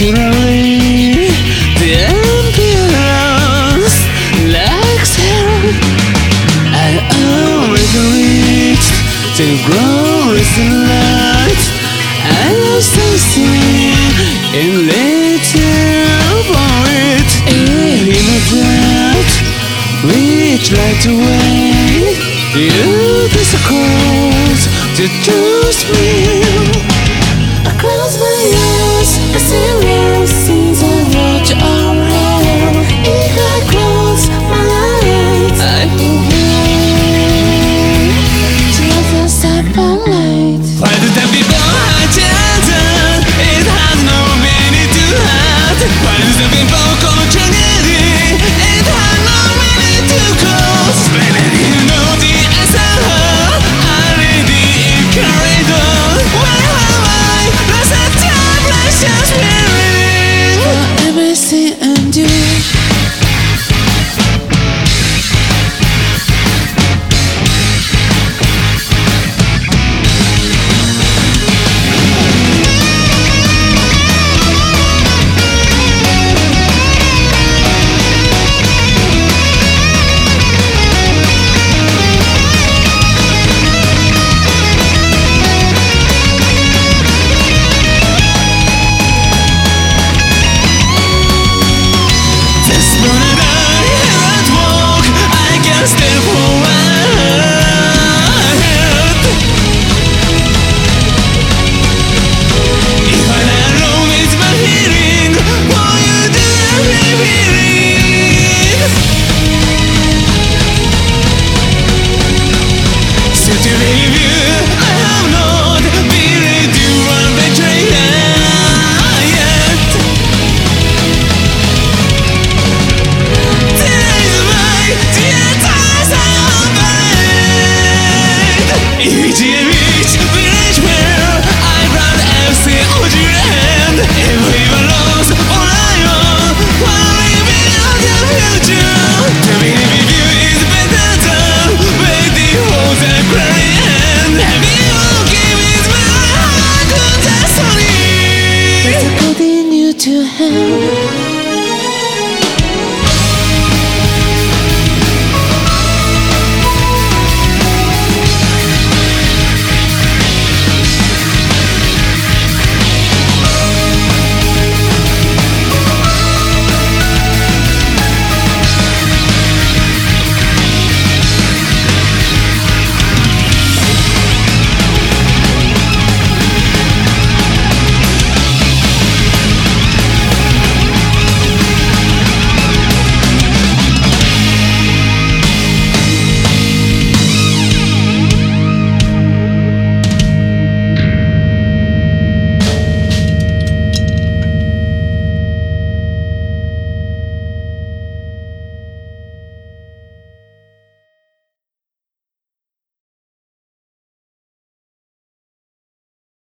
The. I reached the glorious light. I lost something and later for it. In the dark, which light away, you disclose the truth. Given